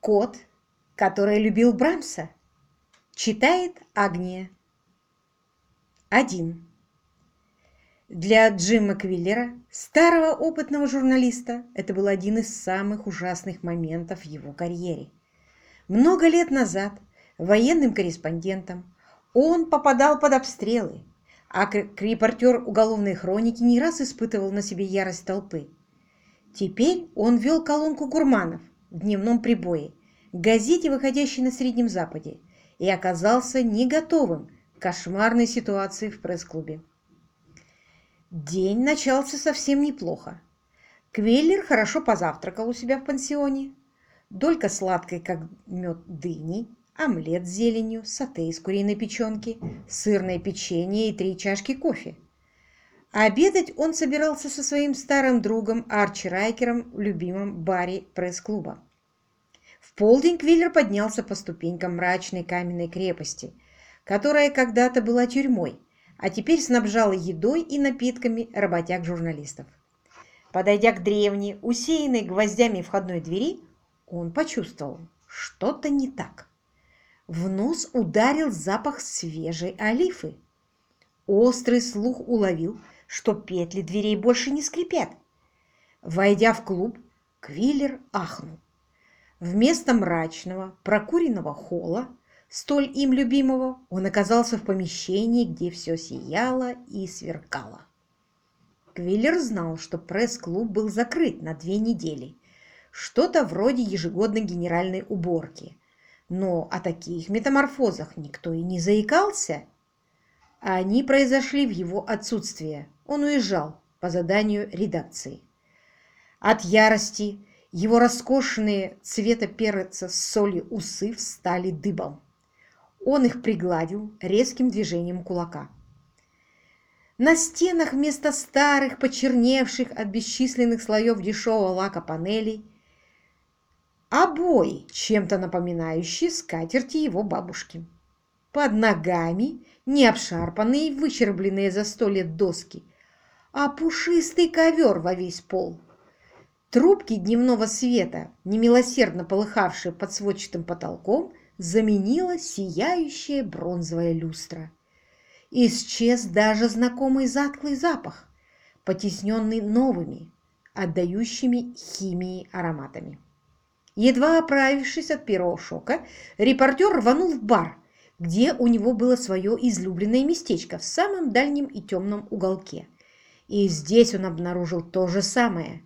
Кот, который любил Брамса. Читает Агния. 1. Для Джима Квиллера, старого опытного журналиста, это был один из самых ужасных моментов в его карьере. Много лет назад военным корреспондентом он попадал под обстрелы, а репортер уголовной хроники не раз испытывал на себе ярость толпы. Теперь он вел колонку гурманов дневном прибое, газете, выходящей на Среднем Западе, и оказался не готовым к кошмарной ситуации в пресс-клубе. День начался совсем неплохо. Квеллер хорошо позавтракал у себя в пансионе. Долька сладкой, как мед дыни, омлет с зеленью, сате из куриной печенки, сырное печенье и три чашки кофе. Обедать он собирался со своим старым другом Арчи Райкером в любимом баре пресс-клуба. В полдень Квиллер поднялся по ступенькам мрачной каменной крепости, которая когда-то была тюрьмой, а теперь снабжала едой и напитками работяг-журналистов. Подойдя к древней, усеянной гвоздями входной двери, он почувствовал, что-то не так. В нос ударил запах свежей олифы. Острый слух уловил, что петли дверей больше не скрипят. Войдя в клуб, Квиллер ахнул. Вместо мрачного, прокуренного холла столь им любимого, он оказался в помещении, где все сияло и сверкало. Квиллер знал, что пресс-клуб был закрыт на две недели. Что-то вроде ежегодной генеральной уборки. Но о таких метаморфозах никто и не заикался. Они произошли в его отсутствие. Он уезжал по заданию редакции. От ярости его роскошные цвета перца с соли усы встали дыбом. Он их пригладил резким движением кулака. На стенах вместо старых, почерневших от бесчисленных слоев дешевого лака панелей обои, чем-то напоминающие скатерти его бабушки. Под ногами не обшарпанные, выщербленные за сто лет доски, а пушистый ковер во весь пол. Трубки дневного света, немилосердно полыхавшие под сводчатым потолком, заменила сияющая бронзовая люстра. Исчез даже знакомый затклый запах, потесненный новыми, отдающими химией ароматами. Едва оправившись от первого шока, репортер рванул в бар, где у него было свое излюбленное местечко в самом дальнем и темном уголке. И здесь он обнаружил то же самое.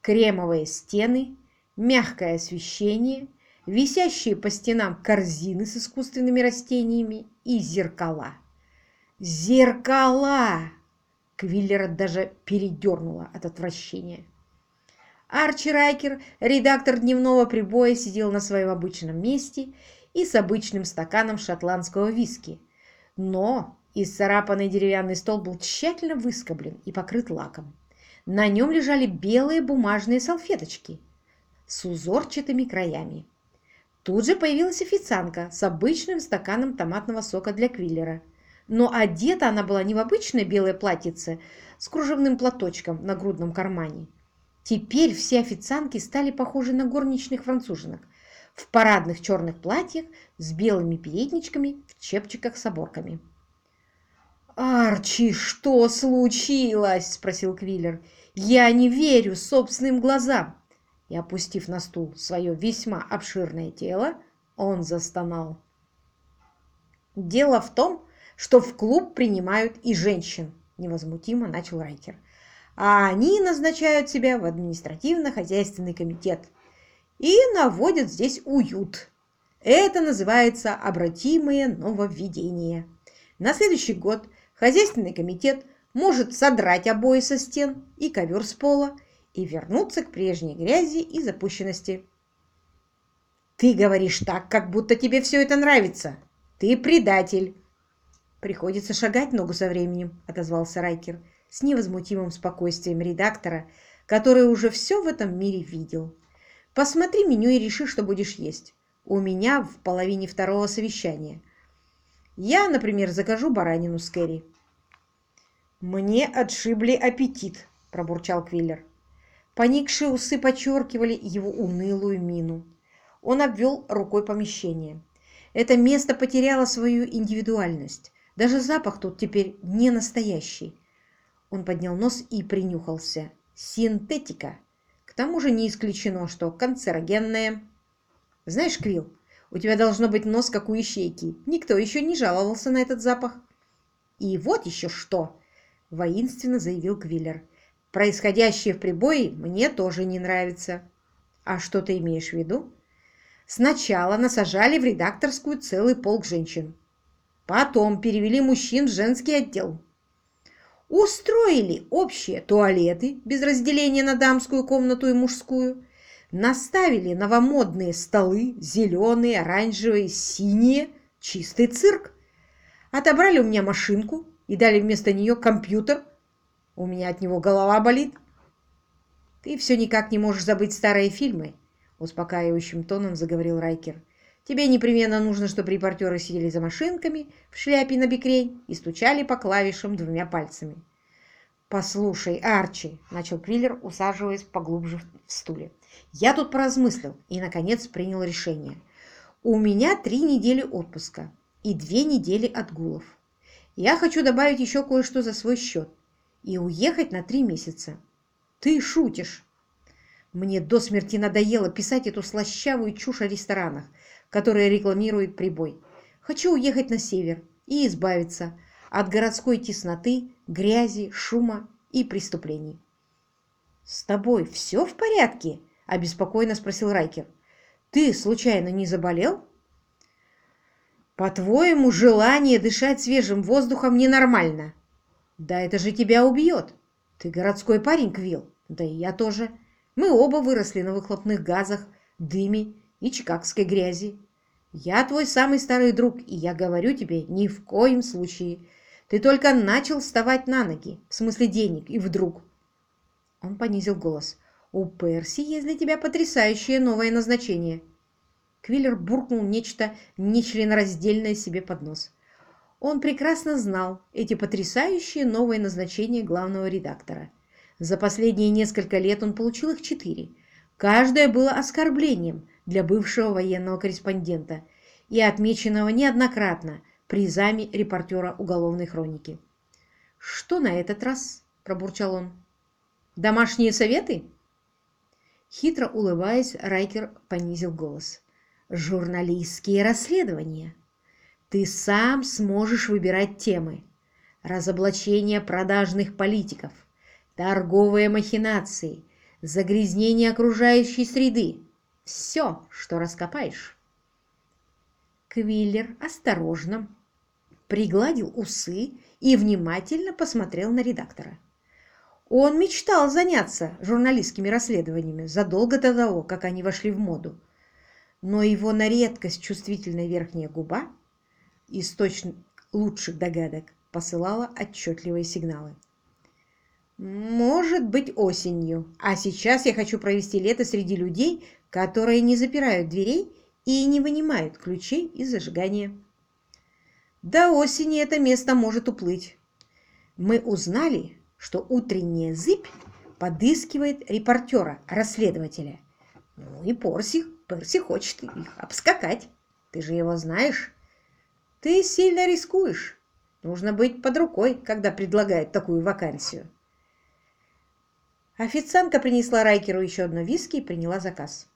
Кремовые стены, мягкое освещение висящие по стенам корзины с искусственными растениями и зеркала. Зеркала! Квиллера даже передернуло от отвращения. Арчи Райкер, редактор дневного прибоя, сидел на своем обычном месте и с обычным стаканом шотландского виски. Но исцарапанный деревянный стол был тщательно выскоблен и покрыт лаком. На нем лежали белые бумажные салфеточки с узорчатыми краями. Тут же появилась официантка с обычным стаканом томатного сока для Квиллера. Но одета она была не в обычное белое платьице с кружевным платочком на грудном кармане. Теперь все официантки стали похожи на горничных француженок в парадных черных платьях с белыми передничками в чепчиках с оборками. «Арчи, что случилось?» – спросил Квиллер. «Я не верю собственным глазам!» и, опустив на стул свое весьма обширное тело, он застонал. «Дело в том, что в клуб принимают и женщин», – невозмутимо начал Райкер. «А они назначают себя в административно-хозяйственный комитет и наводят здесь уют. Это называется обратимое нововведение. На следующий год хозяйственный комитет может содрать обои со стен и ковер с пола и вернуться к прежней грязи и запущенности. «Ты говоришь так, как будто тебе все это нравится. Ты предатель!» «Приходится шагать ногу со временем», — отозвался Райкер с невозмутимым спокойствием редактора, который уже все в этом мире видел. «Посмотри меню и реши, что будешь есть. У меня в половине второго совещания. Я, например, закажу баранину с Кэрри». «Мне отшибли аппетит», – пробурчал Квиллер. Поникшие усы подчеркивали его унылую мину. Он обвел рукой помещение. Это место потеряло свою индивидуальность. Даже запах тут теперь не настоящий. Он поднял нос и принюхался. Синтетика. Тому же не исключено, что канцерогенная. Знаешь, Квилл, у тебя должно быть нос, как у ищейки. Никто еще не жаловался на этот запах. И вот еще что, воинственно заявил Квиллер. Происходящее в прибое мне тоже не нравится. А что ты имеешь в виду? Сначала насажали в редакторскую целый полк женщин. Потом перевели мужчин в женский отдел. Устроили общие туалеты без разделения на дамскую комнату и мужскую. Наставили новомодные столы, зеленые, оранжевые, синие, чистый цирк. Отобрали у меня машинку и дали вместо нее компьютер. У меня от него голова болит. Ты все никак не можешь забыть старые фильмы, успокаивающим тоном заговорил Райкер. Тебе непременно нужно, чтобы репортеры сидели за машинками в шляпе на бикрень и стучали по клавишам двумя пальцами. «Послушай, Арчи», — начал Квиллер, усаживаясь поглубже в стуле, — «я тут поразмыслил и, наконец, принял решение. У меня три недели отпуска и две недели отгулов. Я хочу добавить еще кое-что за свой счет и уехать на три месяца. Ты шутишь. Мне до смерти надоело писать эту слащавую чушь о ресторанах, которые рекламирует прибой. Хочу уехать на север и избавиться от городской тесноты, грязи, шума и преступлений. «С тобой все в порядке?» – обеспокоенно спросил Райкер. «Ты случайно не заболел?» По-твоему, желание дышать свежим воздухом ненормально? Да это же тебя убьет. Ты городской парень, Квилл. Да и я тоже. Мы оба выросли на выхлопных газах, дыме и чикагской грязи. Я твой самый старый друг, и я говорю тебе, ни в коем случае. Ты только начал вставать на ноги, в смысле денег, и вдруг... Он понизил голос. У Перси есть для тебя потрясающее новое назначение — Квиллер буркнул нечто нечленораздельное себе под нос. Он прекрасно знал эти потрясающие новые назначения главного редактора. За последние несколько лет он получил их четыре. Каждое было оскорблением для бывшего военного корреспондента и отмеченного неоднократно призами репортера уголовной хроники. «Что на этот раз?» – пробурчал он. «Домашние советы?» Хитро улыбаясь, Райкер понизил голос журналистские расследования. Ты сам сможешь выбирать темы. Разоблачение продажных политиков, торговые махинации, загрязнение окружающей среды. Все, что раскопаешь. Квиллер осторожно пригладил усы и внимательно посмотрел на редактора. Он мечтал заняться журналистскими расследованиями задолго до того, как они вошли в моду но его на редкость чувствительная верхняя губа, источник лучших догадок, посылала отчетливые сигналы. «Может быть, осенью. А сейчас я хочу провести лето среди людей, которые не запирают дверей и не вынимают ключей из зажигания. До осени это место может уплыть. Мы узнали, что утренняя зыбь подыскивает репортера, расследователя. Ну и Порсих Перси хочет их обскакать. Ты же его знаешь. Ты сильно рискуешь. Нужно быть под рукой, когда предлагают такую вакансию. Официантка принесла Райкеру еще одно виски и приняла заказ.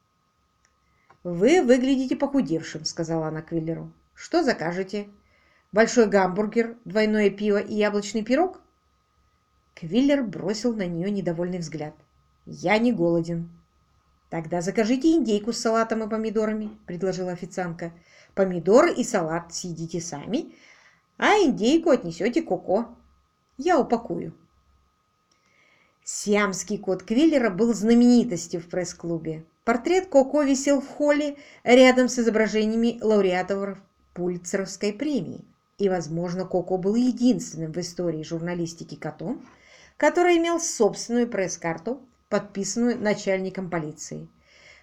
«Вы выглядите похудевшим», — сказала она Квиллеру. «Что закажете? Большой гамбургер, двойное пиво и яблочный пирог?» Квиллер бросил на нее недовольный взгляд. «Я не голоден», «Тогда закажите индейку с салатом и помидорами», – предложила официантка. «Помидоры и салат съедите сами, а индейку отнесете Коко. Я упакую». Сиамский кот Квиллера был знаменитостью в пресс-клубе. Портрет Коко висел в холле рядом с изображениями лауреатов Пульцеровской премии. И, возможно, Коко был единственным в истории журналистики котом, который имел собственную пресс-карту подписанную начальником полиции.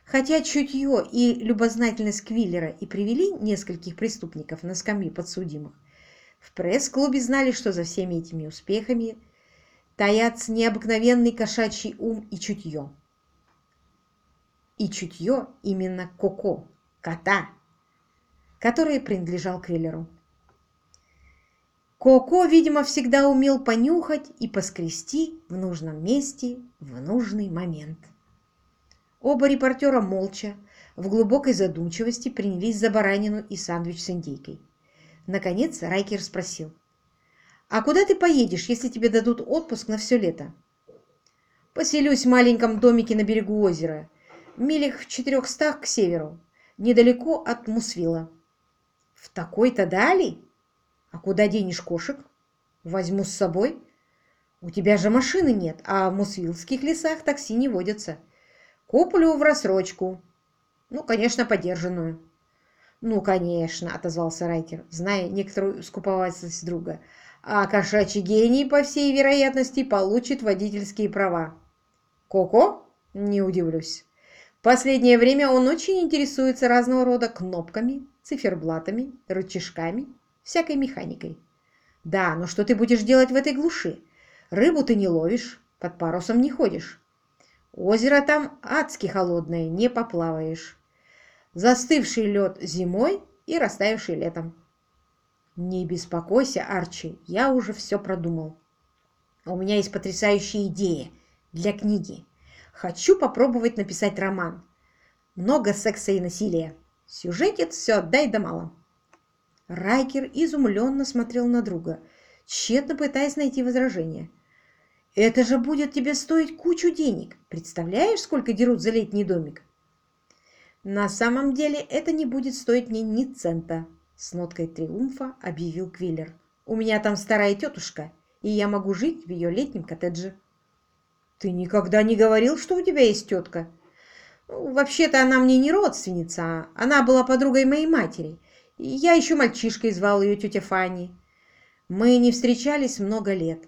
Хотя чутье и любознательность Квиллера и привели нескольких преступников на скамьи подсудимых, в пресс-клубе знали, что за всеми этими успехами таятся необыкновенный кошачий ум и чутье. И чутье именно Коко кота, который принадлежал Квиллеру. Коко, видимо, всегда умел понюхать и поскрести в нужном месте в нужный момент. Оба репортера молча, в глубокой задумчивости принялись за баранину и сэндвич с индейкой. Наконец Райкер спросил. «А куда ты поедешь, если тебе дадут отпуск на все лето?» «Поселюсь в маленьком домике на берегу озера, милях в четырехстах к северу, недалеко от Мусвила». «В такой-то дали? А куда денешь кошек? Возьму с собой. У тебя же машины нет, а в Мусвилских лесах такси не водятся. Куплю в рассрочку. Ну, конечно, подержанную. «Ну, конечно», — отозвался Райкер, зная некоторую скуповательность друга. «А кошачий гений, по всей вероятности, получит водительские права». «Коко?» «Не удивлюсь. В последнее время он очень интересуется разного рода кнопками, циферблатами, рычажками, всякой механикой». «Да, но что ты будешь делать в этой глуши? Рыбу ты не ловишь, под парусом не ходишь. Озеро там адски холодное, не поплаваешь» застывший лед зимой и растаявший летом. Не беспокойся, Арчи, я уже все продумал. У меня есть потрясающая идея для книги. Хочу попробовать написать роман. Много секса и насилия. Сюжетец все дай да мало. Райкер изумленно смотрел на друга, тщетно пытаясь найти возражение. «Это же будет тебе стоить кучу денег. Представляешь, сколько дерут за летний домик? «На самом деле это не будет стоить мне ни цента», — с ноткой триумфа объявил Квиллер. «У меня там старая тетушка, и я могу жить в ее летнем коттедже». «Ты никогда не говорил, что у тебя есть тетка?» ну, «Вообще-то она мне не родственница, она была подругой моей матери. Я еще мальчишкой звал ее тетя Фанни. Мы не встречались много лет,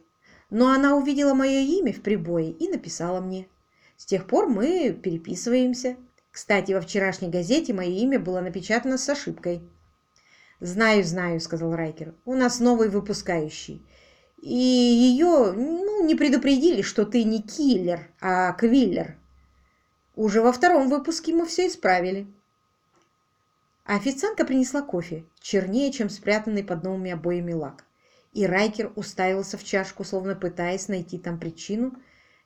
но она увидела мое имя в прибое и написала мне. С тех пор мы переписываемся». Кстати, во вчерашней газете мое имя было напечатано с ошибкой. «Знаю, знаю», — сказал Райкер. «У нас новый выпускающий. И ее ну, не предупредили, что ты не киллер, а квиллер. Уже во втором выпуске мы все исправили». официантка принесла кофе, чернее, чем спрятанный под новыми обоями лак. И Райкер уставился в чашку, словно пытаясь найти там причину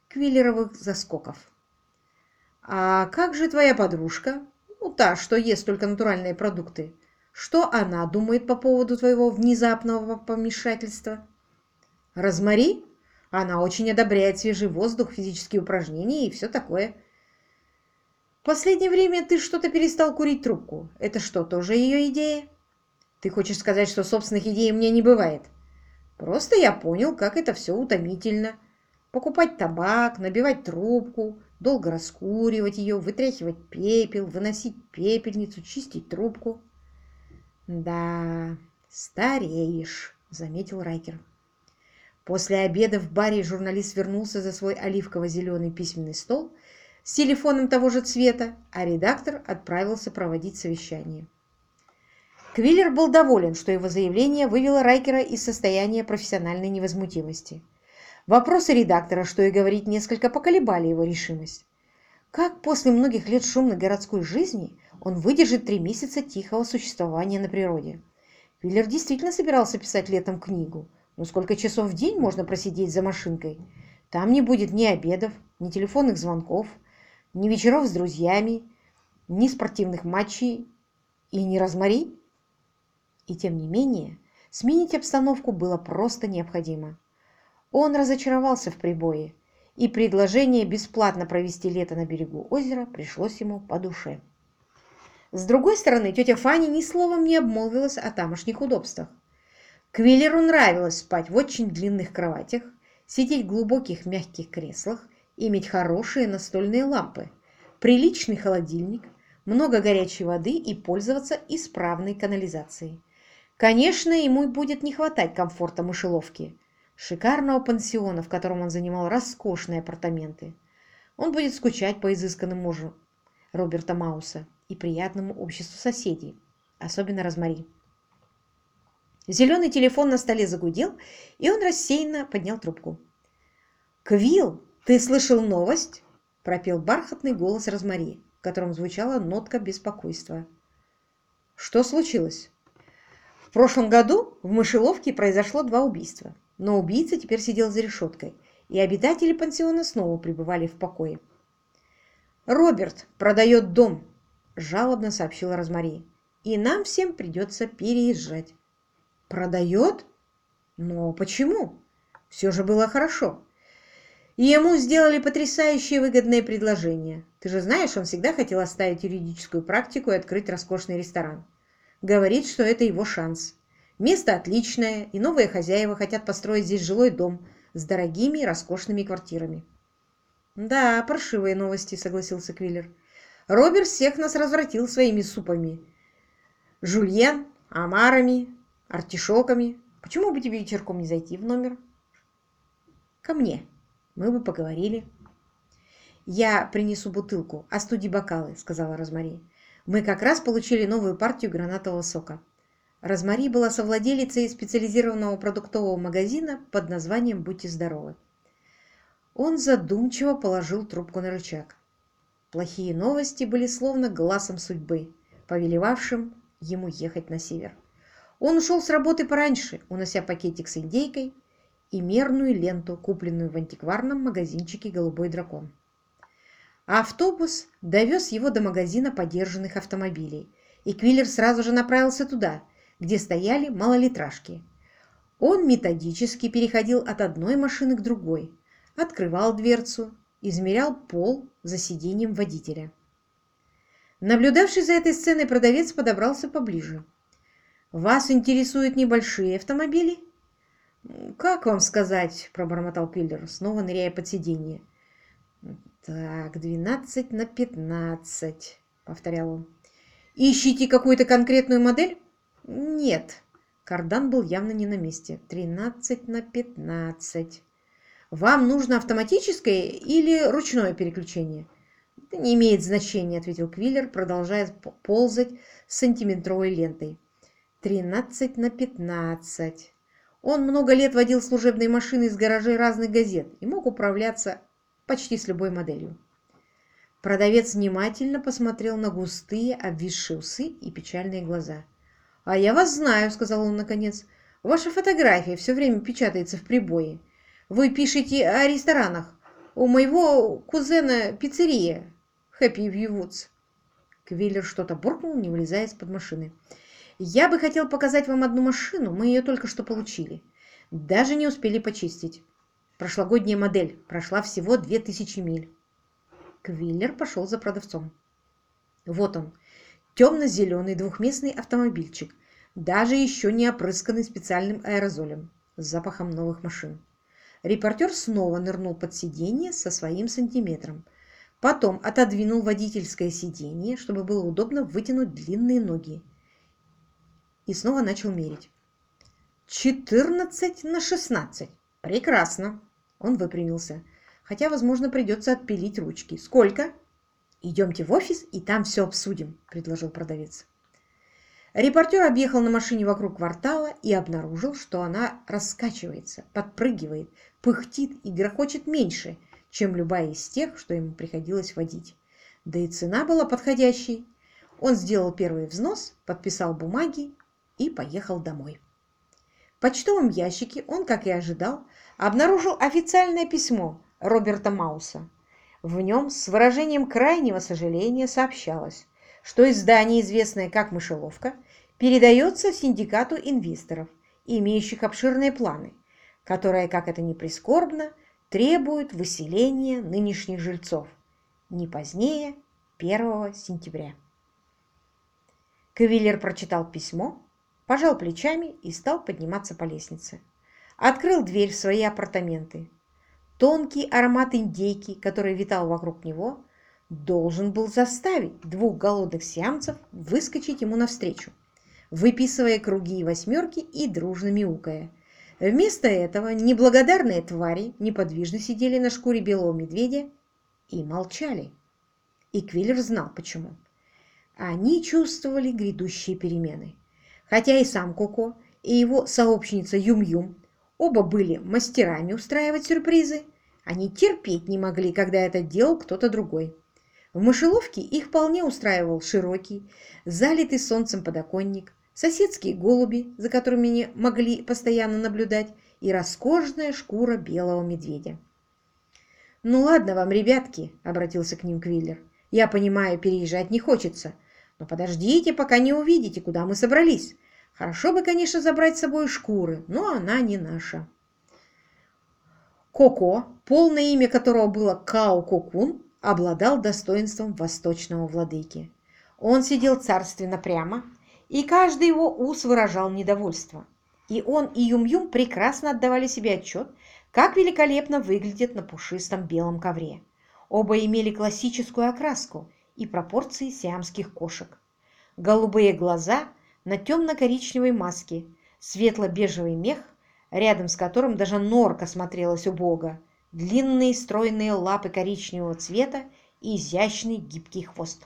квиллеровых заскоков. «А как же твоя подружка? Ну, та, что ест только натуральные продукты. Что она думает по поводу твоего внезапного помешательства?» «Розмари? Она очень одобряет свежий воздух, физические упражнения и все такое». «В последнее время ты что-то перестал курить трубку. Это что, тоже ее идея?» «Ты хочешь сказать, что собственных идей у меня не бывает?» «Просто я понял, как это все утомительно. Покупать табак, набивать трубку, долго раскуривать ее, вытряхивать пепел, выносить пепельницу, чистить трубку. «Да, стареешь», — заметил Райкер. После обеда в баре журналист вернулся за свой оливково-зеленый письменный стол с телефоном того же цвета, а редактор отправился проводить совещание. Квиллер был доволен, что его заявление вывело Райкера из состояния профессиональной невозмутимости. Вопросы редактора, что и говорить, несколько поколебали его решимость. Как после многих лет шумной городской жизни он выдержит три месяца тихого существования на природе? Виллер действительно собирался писать летом книгу, но сколько часов в день можно просидеть за машинкой? Там не будет ни обедов, ни телефонных звонков, ни вечеров с друзьями, ни спортивных матчей и ни розмари. И тем не менее, сменить обстановку было просто необходимо. Он разочаровался в прибое, и предложение бесплатно провести лето на берегу озера пришлось ему по душе. С другой стороны, тетя Фанни ни словом не обмолвилась о тамошних удобствах. Квиллеру нравилось спать в очень длинных кроватях, сидеть в глубоких мягких креслах, иметь хорошие настольные лампы, приличный холодильник, много горячей воды и пользоваться исправной канализацией. Конечно, ему будет не хватать комфорта мышеловки, шикарного пансиона, в котором он занимал роскошные апартаменты. Он будет скучать по изысканным мужу Роберта Мауса и приятному обществу соседей, особенно Розмари. Зеленый телефон на столе загудел, и он рассеянно поднял трубку. «Квилл, ты слышал новость?» – пропел бархатный голос Розмари, в котором звучала нотка беспокойства. Что случилось? В прошлом году в мышеловке произошло два убийства, но убийца теперь сидел за решеткой, и обитатели пансиона снова пребывали в покое. «Роберт продает дом», – жалобно сообщила Розмари, – «и нам всем придется переезжать». «Продает? Но почему? Все же было хорошо». Ему сделали потрясающее выгодное предложение. Ты же знаешь, он всегда хотел оставить юридическую практику и открыть роскошный ресторан. Говорит, что это его шанс. Место отличное, и новые хозяева хотят построить здесь жилой дом с дорогими и роскошными квартирами. «Да, паршивые новости», — согласился Квиллер. «Роберт всех нас развратил своими супами. Жульен, омарами, артишоками. Почему бы тебе вечерком не зайти в номер?» «Ко мне», мы бы поговорили. «Я принесу бутылку, остуди бокалы», — сказала Розмари. «Мы как раз получили новую партию гранатового сока». Розмари была совладелицей специализированного продуктового магазина под названием «Будьте здоровы». Он задумчиво положил трубку на рычаг. Плохие новости были словно глазом судьбы, повелевавшим ему ехать на север. Он ушел с работы пораньше, унося пакетик с индейкой, и мерную ленту, купленную в антикварном магазинчике «Голубой дракон». автобус довез его до магазина подержанных автомобилей, и Квиллер сразу же направился туда, где стояли малолитражки. Он методически переходил от одной машины к другой, открывал дверцу, измерял пол за сиденьем водителя. Наблюдавший за этой сценой продавец подобрался поближе. «Вас интересуют небольшие автомобили?» «Как вам сказать?» – пробормотал Киллер, снова ныряя под сиденье. «Так, двенадцать на пятнадцать», – повторял он. «Ищите какую-то конкретную модель?» «Нет». Кардан был явно не на месте. «Тринадцать на пятнадцать». «Вам нужно автоматическое или ручное переключение?» «Это не имеет значения», – ответил Квиллер, продолжая ползать сантиметровой лентой. «Тринадцать на пятнадцать». Он много лет водил служебные машины из гаражей разных газет и мог управляться почти с любой моделью. Продавец внимательно посмотрел на густые, обвисшие усы и печальные глаза. «А я вас знаю», — сказал он наконец. «Ваша фотография все время печатается в прибое. Вы пишете о ресторанах. У моего кузена пиццерия. Хэппи Вьювудс». Квиллер что-то буркнул, не вылезая из-под машины. Я бы хотел показать вам одну машину, мы ее только что получили. Даже не успели почистить. Прошлогодняя модель, прошла всего 2000 миль. Квиллер пошел за продавцом. Вот он, темно-зеленый двухместный автомобильчик, даже еще не опрысканный специальным аэрозолем с запахом новых машин. Репортер снова нырнул под сиденье со своим сантиметром. Потом отодвинул водительское сиденье, чтобы было удобно вытянуть длинные ноги и снова начал мерить. «Четырнадцать на шестнадцать. Прекрасно!» Он выпрямился. «Хотя, возможно, придется отпилить ручки. Сколько?» «Идемте в офис, и там все обсудим», – предложил продавец. Репортер объехал на машине вокруг квартала и обнаружил, что она раскачивается, подпрыгивает, пыхтит и грохочет меньше, чем любая из тех, что ему приходилось водить. Да и цена была подходящей. Он сделал первый взнос, подписал бумаги и поехал домой. В почтовом ящике он, как и ожидал, обнаружил официальное письмо Роберта Мауса. В нем с выражением крайнего сожаления сообщалось, что издание, известное как «Мышеловка», передается синдикату инвесторов, имеющих обширные планы, которые, как это ни прискорбно, требуют выселения нынешних жильцов не позднее 1 сентября. Кавиллер прочитал письмо пожал плечами и стал подниматься по лестнице. Открыл дверь в свои апартаменты. Тонкий аромат индейки, который витал вокруг него, должен был заставить двух голодных сиамцев выскочить ему навстречу, выписывая круги и восьмерки и дружно мяукая. Вместо этого неблагодарные твари неподвижно сидели на шкуре белого медведя и молчали. И Квиллер знал почему. Они чувствовали грядущие перемены. Хотя и сам Коко, и его сообщница Юм-Юм оба были мастерами устраивать сюрпризы, они терпеть не могли, когда это делал кто-то другой. В мышеловке их вполне устраивал широкий, залитый солнцем подоконник, соседские голуби, за которыми они могли постоянно наблюдать, и роскошная шкура белого медведя. «Ну ладно вам, ребятки», — обратился к ним Квиллер. «Я понимаю, переезжать не хочется, но подождите, пока не увидите, куда мы собрались. Хорошо бы, конечно, забрать с собой шкуры, но она не наша». Коко, полное имя которого было Као Кокун, обладал достоинством восточного владыки. Он сидел царственно прямо, и каждый его ус выражал недовольство. И он, и Юм-Юм прекрасно отдавали себе отчет, как великолепно выглядят на пушистом белом ковре. Оба имели классическую окраску и пропорции сиамских кошек. Голубые глаза на темно-коричневой маске, светло-бежевый мех, рядом с которым даже норка смотрелась убого, длинные стройные лапы коричневого цвета и изящный гибкий хвост.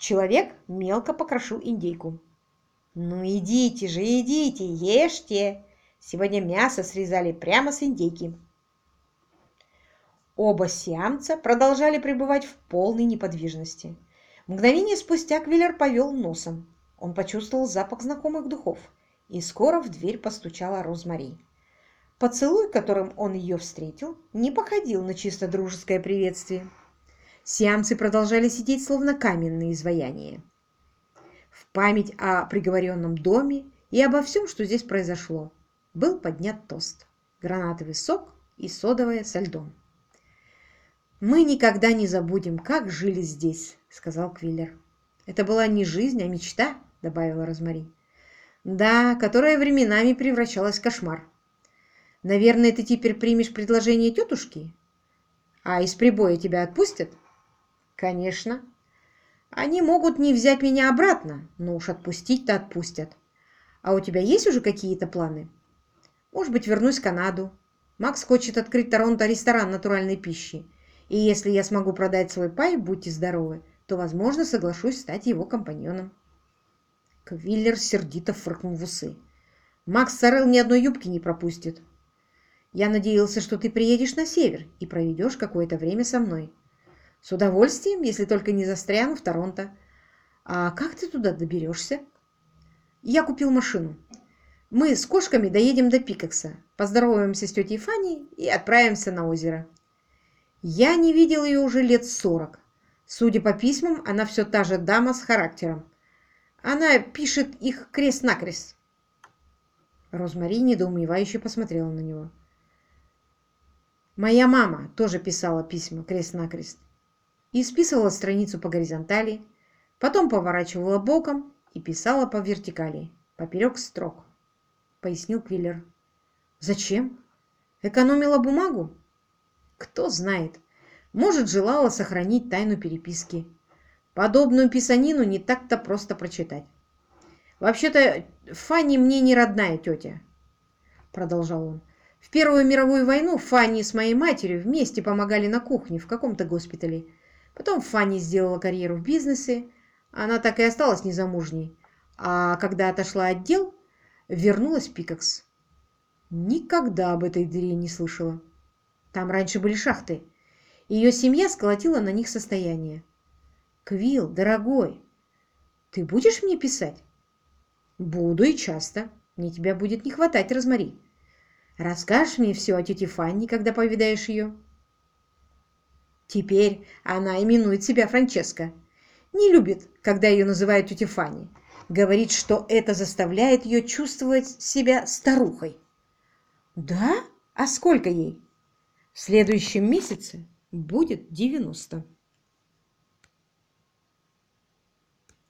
Человек мелко покрошил индейку. «Ну идите же, идите, ешьте! Сегодня мясо срезали прямо с индейки». Оба сиамца продолжали пребывать в полной неподвижности. Мгновение спустя Квиллер повел носом. Он почувствовал запах знакомых духов – и скоро в дверь постучала Розмари. Поцелуй, которым он ее встретил, не походил на чисто дружеское приветствие. Сиамцы продолжали сидеть, словно каменные изваяния. В память о приговоренном доме и обо всем, что здесь произошло, был поднят тост. Гранатовый сок и содовое со льдом. «Мы никогда не забудем, как жили здесь», — сказал Квиллер. «Это была не жизнь, а мечта», — добавила Розмари. Да, которая временами превращалась в кошмар. Наверное, ты теперь примешь предложение тетушки? А из прибоя тебя отпустят? Конечно. Они могут не взять меня обратно, но уж отпустить-то отпустят. А у тебя есть уже какие-то планы? Может быть, вернусь в Канаду. Макс хочет открыть Торонто ресторан натуральной пищи. И если я смогу продать свой пай, будьте здоровы, то, возможно, соглашусь стать его компаньоном. Квиллер сердито фыркнул в усы. «Макс Сорел ни одной юбки не пропустит. Я надеялся, что ты приедешь на север и проведешь какое-то время со мной. С удовольствием, если только не застряну в Торонто. А как ты туда доберешься?» «Я купил машину. Мы с кошками доедем до Пикакса, поздороваемся с тетей Фанни и отправимся на озеро. Я не видел ее уже лет сорок. Судя по письмам, она все та же дама с характером. Она пишет их крест-накрест. Розмари недоумевающе посмотрела на него. Моя мама тоже писала письма крест-накрест. И списывала страницу по горизонтали, потом поворачивала боком и писала по вертикали, поперек строк, пояснил Квиллер. Зачем? Экономила бумагу? Кто знает. Может, желала сохранить тайну переписки. Подобную писанину не так-то просто прочитать. «Вообще-то Фанни мне не родная тетя», — продолжал он. «В Первую мировую войну Фанни с моей матерью вместе помогали на кухне в каком-то госпитале. Потом Фанни сделала карьеру в бизнесе. Она так и осталась незамужней. А когда отошла от дел, вернулась в Пикакс. Никогда об этой дыре не слышала. Там раньше были шахты. Ее семья сколотила на них состояние. Квилл, дорогой, ты будешь мне писать? Буду и часто. Мне тебя будет не хватать, Розмари. Расскажешь мне все о тете Фанни, когда повидаешь ее? Теперь она именует себя Франческа. Не любит, когда ее называют тетей Фанни. Говорит, что это заставляет ее чувствовать себя старухой. Да? А сколько ей? В следующем месяце будет девяносто.